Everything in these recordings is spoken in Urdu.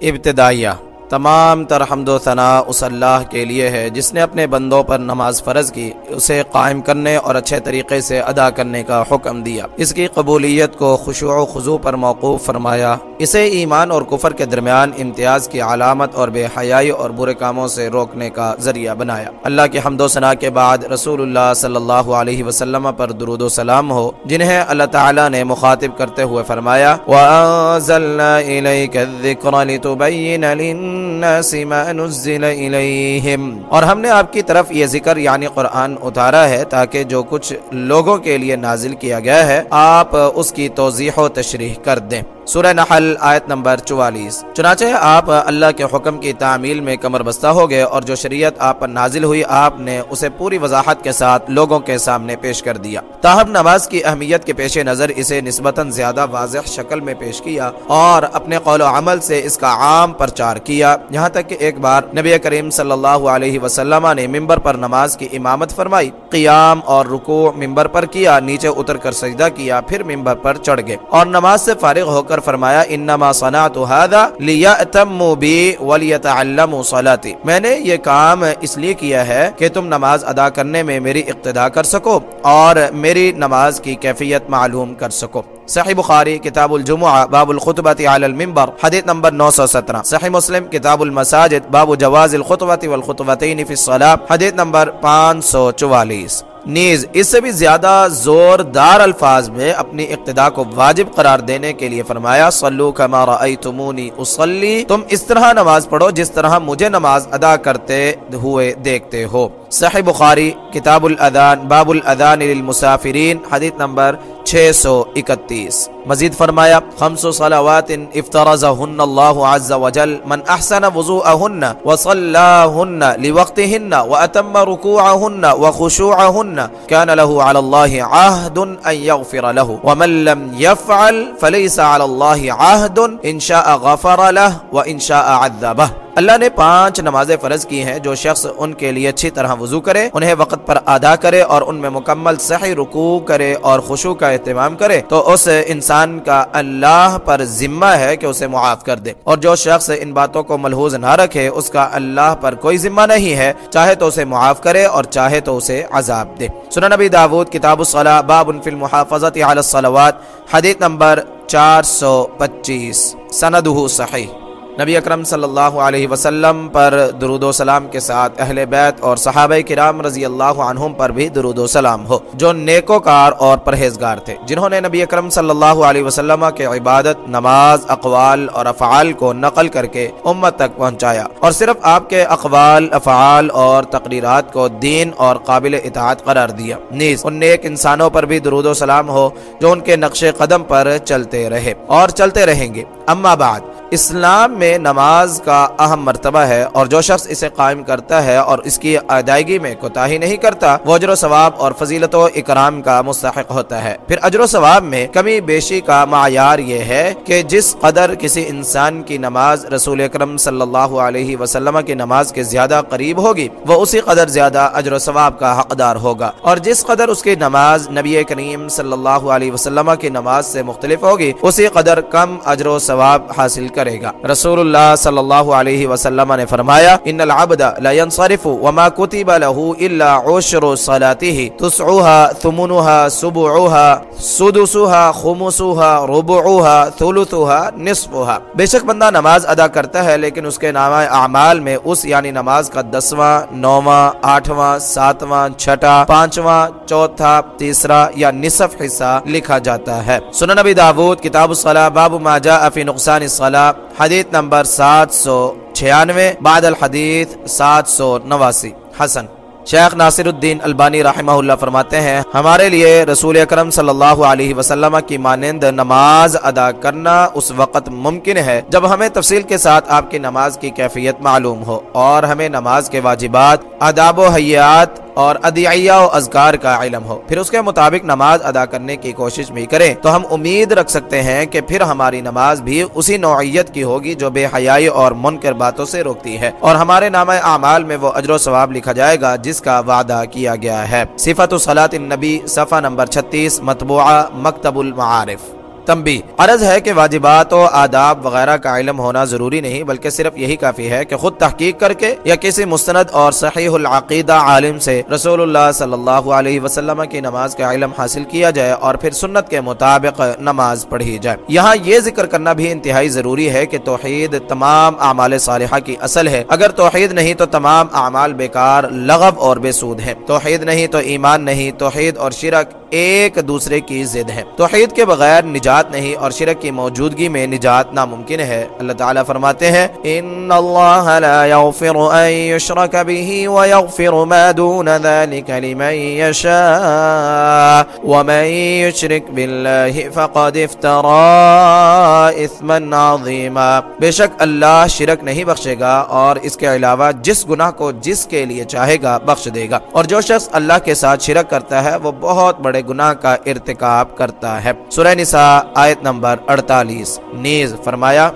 ibtidaiya تمام تر حمد و ثناء اس اللہ کے لیے ہے، جس نے اپنے بندوں پر نماز فرض کی، اسے قائم کرنے اور اچھے طریقے سے ادا کرنے کا حکم دیا۔ اس کی قبولیت کو خشوع و خضو پر موقوف فرمایا۔ اسے ایمان اور کفر کے درمیان امتیاز کی علامت اور بے حیائی اور برے کاموں سے روکنے کا ذریعہ بنایا۔ اللہ کے حمد و ثناء کے بعد رسول اللہ صلی اللہ علیہ وسلم پر درود و سلام ہو، جنہیں اللہ تعالی نے مخاطب کرتے ہوئے فرمایا، وَأَنزَلْنَا إِلَيْكَ الذِّكْرَ لِتُبَيِّنَ لِلنَّاسِ الناس ما نزل إِلَيْهِمْ۔ اور ہم نے آپ کی طرف یہ ذکر یعنی قرآن اتارا ہے تاکہ جو کچھ لوگوں کے لیے نازل کیا گیا ہے، آپ اس کی توضیح و تشریح کر دیں۔ سورہ نحل آیت نمبر چوالیس۔ چنانچہ آپ اللہ کے حکم کی تعمیل میں کمر بستہ ہو گئے اور جو شریعت آپ پر نازل ہوئی، آپ نے اسے پوری وضاحت کے ساتھ لوگوں کے سامنے پیش کر دیا۔ تاہم نماز کی اہمیت کے پیش نظر اسے نسبتاً زیادہ واضح شکل میں پیش کیا اور اپنے قول و عمل سے اس کا عام پرچار کیا۔ یہاں تک کہ ایک بار نبی کریم صلی اللہ علیہ وسلم نے ممبر پر نماز کی امامت فرمائی، قیام اور رکوع ممبر پر کیا، نیچے اتر کر سجدہ کیا، پھر ممبر پر چڑھ گئے اور نماز سے فارغ ہو کر کر فرمایا، انما صنعت هذا ليأتموا بي وليتعلموا صلاتي. میں نے یہ کام اس لیے کیا ہے کہ تم نماز ادا کرنے میں میری اقتدا کر سکو اور میری نماز کی کیفیت معلوم کر سکو۔ صحیح بخاری، کتاب الجمعہ، باب الخطبۃ علی المنبر، حدیث نمبر 917 صحیح مسلم، کتاب المساجد، باب جواز الخطبۃ والخطبتین فی الصلاۃ حدیث نمبر 544 نیز اس سے بھی زیادہ زوردار الفاظ میں اپنی اقتدا کو واجب قرار دینے کے لیے فرمایا، صلو کما رأیتمونی اصلی تم اس طرح نماز پڑھو جس طرح مجھے نماز ادا کرتے ہوئے دیکھتے ہو۔ صحیح بخاری، کتاب الادان، باب الادان للمسافرین، حدیث نمبر 631 مزید فرمایا خمس صلوات افترضهن الله عز وجل من احسن وضوءهن وصلاهن لوقتهن واتم ركوعهن وخشوعهن كان له على الله عهد ان يغفر له ومن لم يفعل فليس على الله عهد ان شاء غفر له وان شاء عذبه اللہ نے پانچ نمازیں فرض کی ہیں جو شخص ان کے لیے اچھی طرح وضو کرے، انہیں وقت پر ادا کرے اور ان میں مکمل صحیح رکوع کرے اور خوشو کا اہتمام کرے، تو اس انسان کا اللہ پر ذمہ ہے کہ اسے معاف کر دے۔ اور جو شخص ان باتوں کو ملحوظ نہ رکھے، اس کا اللہ پر کوئی ذمہ نہیں ہے۔ چاہے تو اسے معاف کرے اور چاہے تو اسے عذاب دے۔ سنن نبی داود، کتاب الصلاح باب فی المحافظت علی الصلوات، حدیث نمبر چار سو پچیس، سندہ صحیح۔ نبی اکرم صلی اللہ علیہ وسلم پر درود و سلام کے ساتھ اہل بیت اور صحابہ کرام رضی اللہ عنہم پر بھی درود و سلام ہو، جو نیکوکار اور پرہیزگار تھے۔ جنہوں نے نبی اکرم صلی اللہ علیہ وسلم کے عبادت، نماز، اقوال اور افعال کو نقل کر کے امت تک پہنچایا۔ اور صرف آپ کے اقوال، افعال اور تقریرات کو دین اور قابل اطاعت قرار دیا۔ نیز، ان نیک انسانوں پر بھی درود و سلام ہو جو ان کے نقش قدم پر چلتے رہے اور چلتے رہیں گے۔ اما بعد اسلام میں نماز کا اہم مرتبہ ہے اور جو شخص اسے قائم کرتا ہے اور اس کی ادائیگی میں کوتاہی نہیں کرتا، وہ اجر و ثواب اور فضیلت و اکرام کا مستحق ہوتا ہے۔ پھر اجر و ثواب میں کمی بیشی کا معیار یہ ہے کہ جس قدر کسی انسان کی نماز رسول اکرم صلی اللہ علیہ وسلم کی نماز کے زیادہ قریب ہوگی، وہ اسی قدر زیادہ اجر و ثواب کا حقدار ہوگا۔ اور جس قدر اس کی نماز نبی کریم صلی اللہ علیہ وسلم کی نماز سے مختلف ہوگی، اسی قدر کم اجر و ثواب حاصل کرے گا۔ رسول اللہ صلی اللہ علیہ وسلم نے فرمایا، ان العبد لا ينصرف وما كتب له الا عشر صلاته تسعها ثمنها سبعها سدسها خمسها ربعها ثلثها نصفها بے شک بندہ نماز ادا کرتا ہے، لیکن اس کے نامہ اعمال میں اس یعنی نماز کا دسواں، نوواں، آٹھواں، ساتواں، چھٹا، پانچواں، چوتھا، تیسرا یا نصف حصہ لکھا جاتا ہے۔ سنن نبی داود، کتاب الصلاة باب ما جاء فی نقصان الصلاة حدیث نمبر سات سو چھیانوے، بعد الحدیث سات سو نواسی۔ حسن۔ شیخ ناصر الدین البانی رحمہ اللہ فرماتے ہیں، ہمارے لیے رسول اکرم صلی اللہ علیہ وسلم کی مانند نماز ادا کرنا اس وقت ممکن ہے جب ہمیں تفصیل کے ساتھ آپ کی نماز کی کیفیت معلوم ہو اور ہمیں نماز کے واجبات اداب و حیات اور ادعیہ و اذکار کا علم ہو۔ پھر اس کے مطابق نماز ادا کرنے کی کوشش بھی کریں۔ تو ہم امید رکھ سکتے ہیں کہ پھر ہماری نماز بھی اسی نوعیت کی ہوگی جو بے حیائی اور منکر باتوں سے روکتی ہے۔ اور ہمارے نام اعمال میں وہ اجر و ثواب لکھا جائے گا جس کا وعدہ کیا گیا ہے۔ صفت صلاۃ النبی، صفحہ نمبر 36 مطبوعہ، مکتب المعارف۔ تمبی عرض ہے کہ واجبات و آداب وغیرہ کا علم ہونا ضروری نہیں، بلکہ صرف یہی کافی ہے کہ خود تحقیق کر کے یا کسی مستند اور صحیح العقیدہ عالم سے رسول اللہ صلی اللہ علیہ وسلم کی نماز کا علم حاصل کیا جائے اور پھر سنت کے مطابق نماز پڑھی جائے۔ یہاں یہ ذکر کرنا بھی انتہائی ضروری ہے کہ توحید تمام اعمال صالحہ کی اصل ہے۔ اگر توحید نہیں تو تمام اعمال بیکار لغب اور بے سود ہیں۔ توحید نہیں تو ایمان نہیں، توحید اور شرک ایک دوسرے کی ضد ہے۔ توحید کے بغیر نجات نہیں اور شرک کی موجودگی میں نجات ناممکن ہے۔ اللہ تعالیٰ فرماتے ہیں، ان اللہ لا يغفر ان يشرك به ويغفر ما دون ذلك لمن يشاء ومن يشرك بالله فقد افترى اثما عظيما بے شک اللہ شرک نہیں بخشے گا اور اس کے علاوہ جس گناہ کو جس کے لیے چاہے گا بخش دے گا۔ اور جو شخص اللہ کے ساتھ شرک کرتا ہے، وہ بہت بڑے گناہ کا ارتکاب کرتا ہے۔ سورہ نساء آیت نمبر 48 نیز فرمایا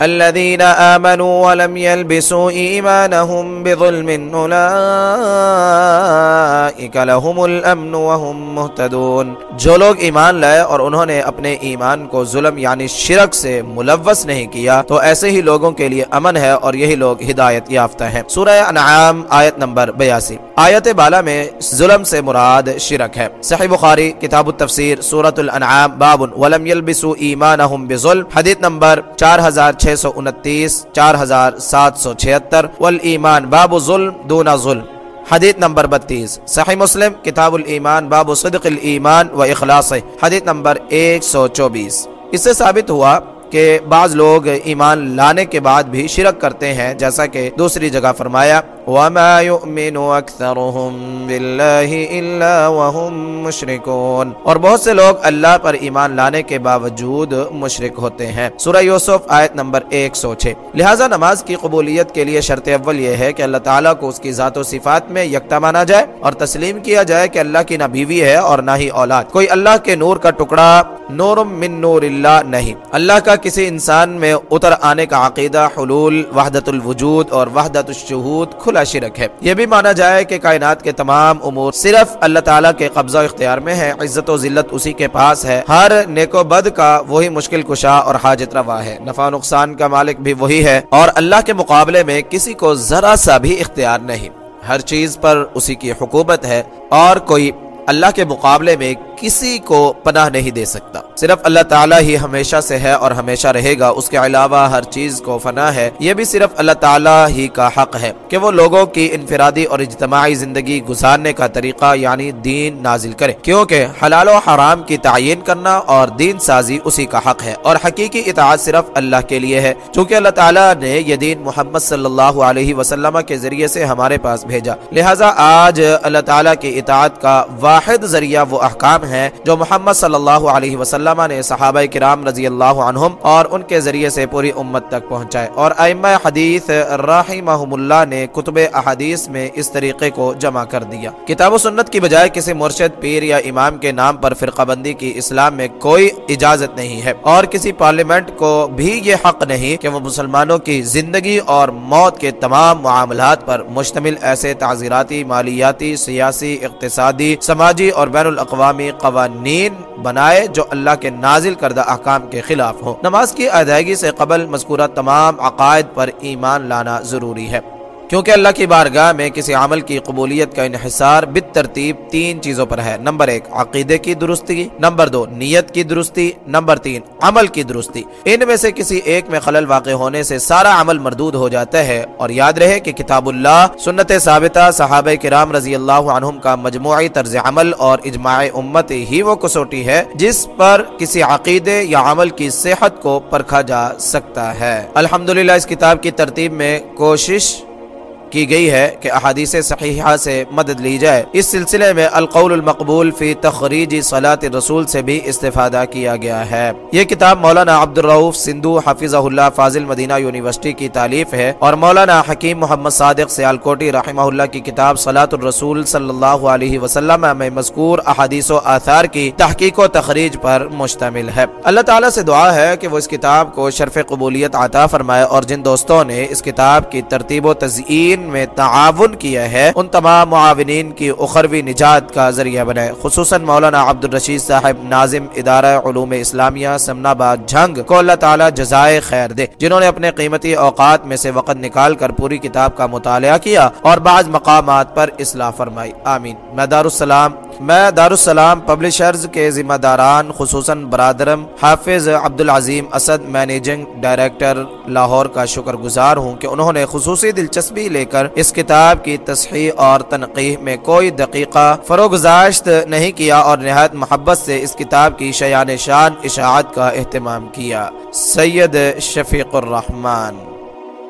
الذين آمنوا ولم يلبسوا إيمانهم بظلم أولئك لهم الأمن وهم مهتدون. جو لوگ ایمان لائے اور انہوں نے اپنے ایمان کو ظلم یعنی شرک سے ملوث نہیں کیا، تو ایسے ہی لوگوں کے لیے امن ہے اور یہی لوگ ہدایت یافتہ ہیں۔ سورہ انعام آیت نمبر بیاسی۔ آیت بالا میں ظلم سے مراد شرک ہے۔ صحیح بخاری، کتاب التفسیر، سورة الانعام، باب ولم يلبسوا ایمانهم بظلم، حدیث نمبر چار ہزار چھ سو انتیس، چار ہزار سات سو چھہتر، والایمان باب ظلم دون ظلم۔ حدیث نمبر بتیس۔ صحیح مسلم، کتاب الایمان، باب صدق الایمان و اخلاص۔ حدیث نمبر ایک سو چوبیس۔ اس سے ثابت ہوا کہ بعض لوگ ایمان لانے کے بعد بھی شرک کرتے ہیں، جیسا کہ دوسری جگہ فرمایا وما يؤمن اكثرهم بالله الا وهم مشركون۔ اور بہت سے لوگ اللہ پر ایمان لانے کے باوجود مشرک ہوتے ہیں۔ سورہ یوسف آیت نمبر 106 لہٰذا نماز کی قبولیت کے لیے شرط اول یہ ہے کہ اللہ تعالیٰ کو اس کی ذات و صفات میں یکتا مانا جائے اور تسلیم کیا جائے کہ اللہ کی نہ بیوی ہے اور نہ ہی اولاد۔ کوئی اللہ کے نور کا ٹکڑا نور من نور اللہ نہیں۔ اللہ کا کسی انسان میں اتر آنے کا عقیدہ، حلول، وحدت الوجود اور وحدت الشہود کھلا شرک ہے یہ بھی مانا جائے کہ کائنات کے تمام امور صرف اللہ تعالیٰ کے قبضہ اختیار میں ہے عزت و ذلت اسی کے پاس ہے۔ ہر نیک و بد کا وہی مشکل کشا اور حاجت روا ہے۔ نفع نقصان کا مالک بھی وہی ہے اور اللہ کے مقابلے میں کسی کو ذرا سا بھی اختیار نہیں۔ ہر چیز پر اسی کی حکومت ہے اور کوئی اللہ کے مقابلے میں کسی کو پناہ نہیں دے سکتا۔ صرف اللہ تعالیٰ ہی ہمیشہ سے ہے اور ہمیشہ رہے گا۔ اس کے علاوہ ہر چیز کو فنا ہے۔ یہ بھی صرف اللہ تعالیٰ ہی کا حق ہے کہ وہ لوگوں کی انفرادی اور اجتماعی زندگی گزارنے کا طریقہ یعنی دین نازل کرے۔ کیونکہ حلال و حرام کی تعین کرنا اور دین سازی اسی کا حق ہے۔ اور حقیقی اطاعت صرف اللہ کے لیے ہے۔ چونکہ اللہ تعالیٰ نے یہ دین محمد صلی اللہ علیہ وسلم کے ذریعے سے ہمارے پاس بھیجا۔ لہٰذا آج اللہ تعالیٰ کی اطاعت کا واحد ذریعہ وہ احکام ہیں جو محمد صلی اللہ علیہ وسلم نے صحابہ کرام رضی اللہ عنہم اور ان کے ذریعے سے پوری امت تک پہنچائے۔ اور ائمہ حدیث رحمہم اللہ نے کتب احادیث میں اس طریقے کو جمع کر دیا۔ کتاب و سنت کی بجائے کسی مرشد، پیر یا امام کے نام پر فرقہ بندی کی اسلام میں کوئی اجازت نہیں ہے۔ اور کسی پارلیمنٹ کو بھی یہ حق نہیں کہ وہ مسلمانوں کی زندگی اور موت کے تمام معاملات پر مشتمل ایسے تعزیراتی، مالیاتی، سیاسی، اقتصادی، سماجی اور بین الاقوامی قوانین بنائے جو اللہ کے نازل کردہ احکام کے خلاف ہوں۔ نماز کی ادائیگی سے قبل مذکورہ تمام عقائد پر ایمان لانا ضروری ہے۔ کیونکہ اللہ کی بارگاہ میں کسی عمل کی قبولیت کا انحصار بت ترتیب تین چیزوں پر ہے۔ نمبر ایک، عقیدے کی درستی۔ نمبر دو، نیت کی درستی۔ نمبر تین، عمل کی درستی۔ ان میں سے کسی ایک میں خلل واقع ہونے سے سارا عمل مردود ہو جاتا ہے اور یاد رہے کہ کتاب اللہ، سنت ثابتہ، صحابہ کرام رضی اللہ عنہم کا مجموعی طرز عمل اور اجماع امت ہی وہ کسوٹی ہے جس پر کسی عقیدے یا عمل کی صحت کو پرکھا جا سکتا ہے۔ الحمدللہ، اس کتاب کی ترتیب میں کوشش کی گئی ہے کہ احادیث صحیحہ سے مدد لی جائے۔ اس سلسلے میں القول المقبول فی تخریج صلاۃ رسول سے بھی استفادہ کیا گیا ہے۔ یہ کتاب مولانا عبد الرعوف سندھو حافظہ اللہ فاضل مدینہ یونیورسٹی کی تعلیف ہے اور مولانا حکیم محمد صادق سیالکوٹی رحمہ اللہ کی کتاب صلاۃ الرسول صلی اللہ علیہ وسلم میں مذکور احادیث و آثار کی تحقیق و تخریج پر مشتمل ہے۔ اللہ تعالیٰ سے دعا ہے کہ وہ اس کتاب کو شرف قبولیت عطا فرمائے اور جن دوستوں نے اس کتاب کی ترتیب و تزئین دین میں تعاون کیا ہے، ان تمام معاونین کی اخروی نجات کا ذریعہ بنے۔ خصوصاً مولانا عبد الرشید صاحب ناظم ادارہ علوم اسلامیہ سمنا باد جھنگ، کو اللہ تعالیٰ جزائے خیر دے، جنہوں نے اپنے قیمتی اوقات میں سے وقت نکال کر پوری کتاب کا مطالعہ کیا اور بعض مقامات پر اصلاح فرمائی۔ آمین۔ میں دارالسلام میں دارالسلام پبلشرز کے ذمہ داران، خصوصاً برادرم حافظ عبدالعظیم اسد، مینیجنگ ڈائریکٹر لاہور کا شکر گزار ہوں کہ انہوں نے خصوصی دلچسپی لے کر اس کتاب کی تصحیح اور تنقیح میں کوئی دقیقہ فروغزاشت نہیں کیا اور نہایت محبت سے اس کتاب کی شیان شان اشاعت کا اہتمام کیا۔ سید شفیق الرحمن